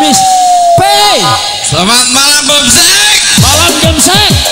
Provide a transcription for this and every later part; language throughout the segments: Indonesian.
Miss P. Selamat malam Bomsek. Malam Gemsek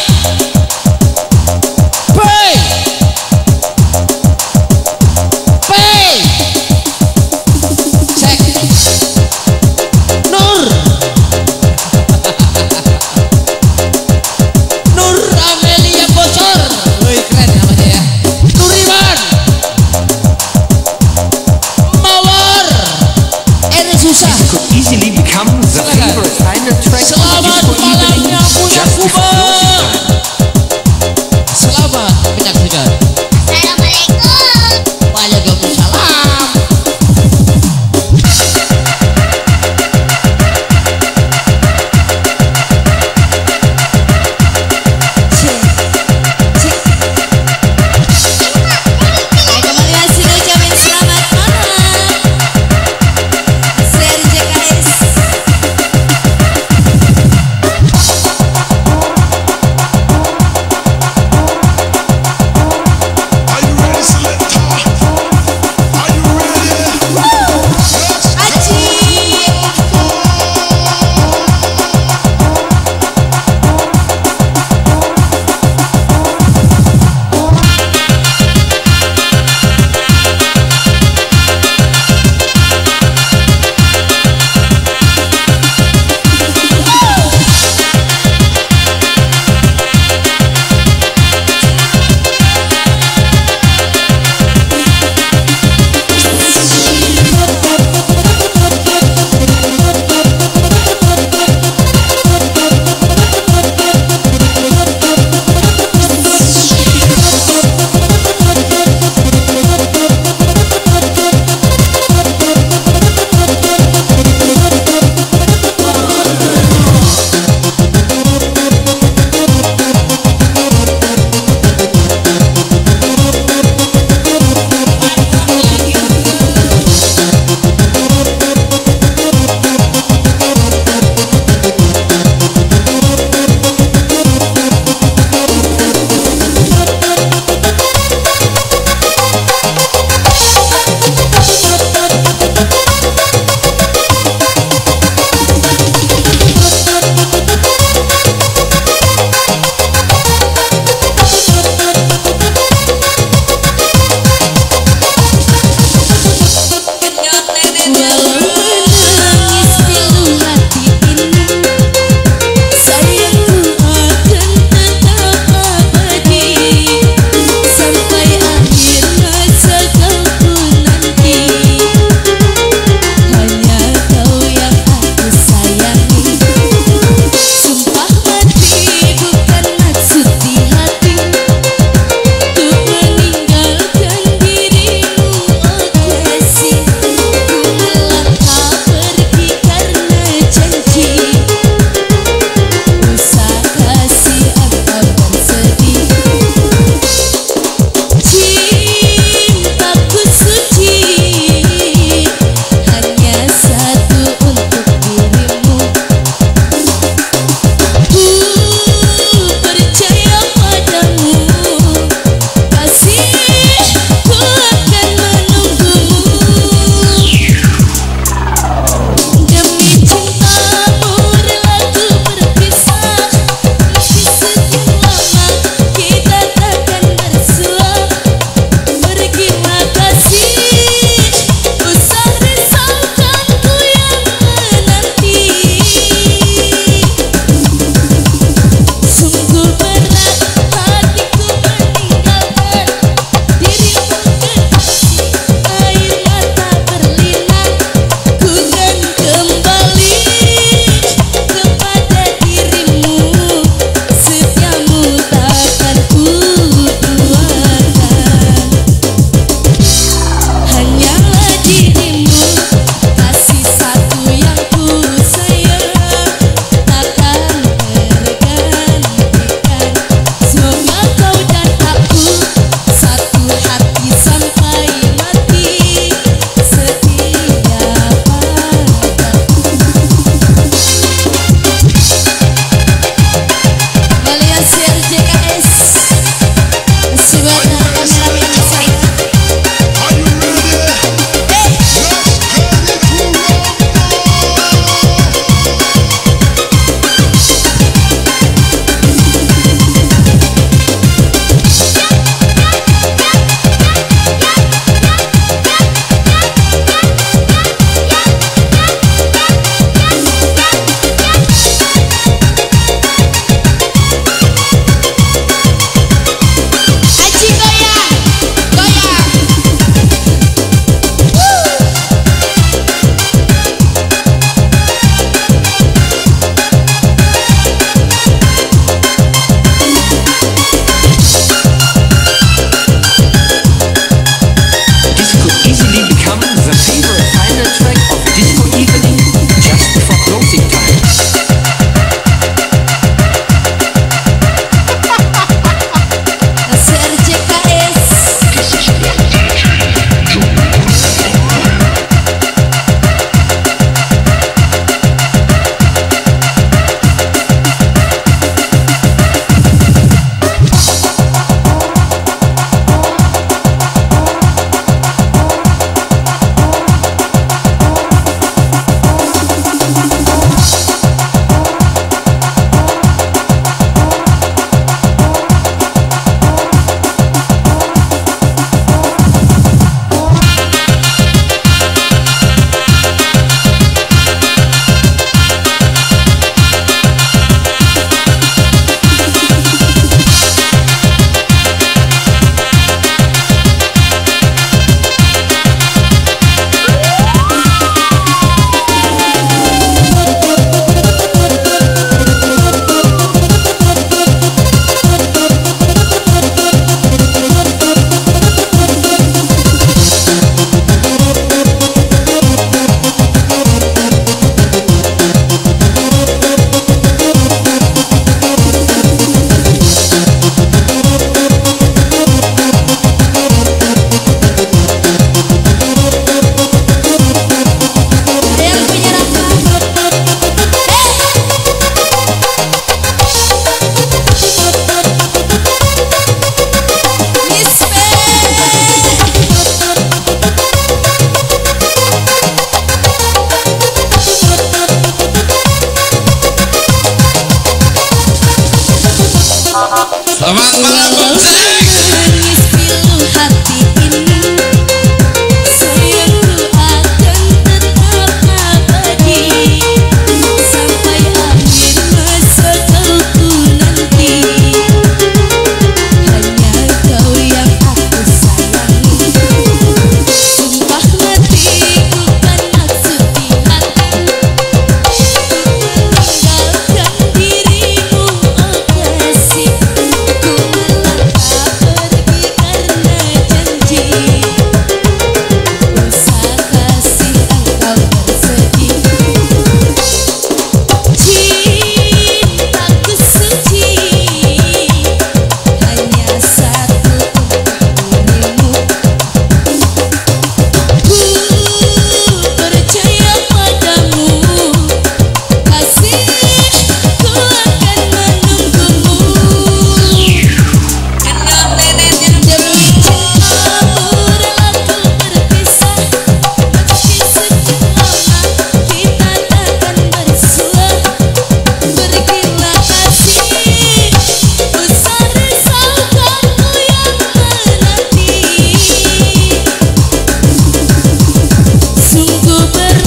super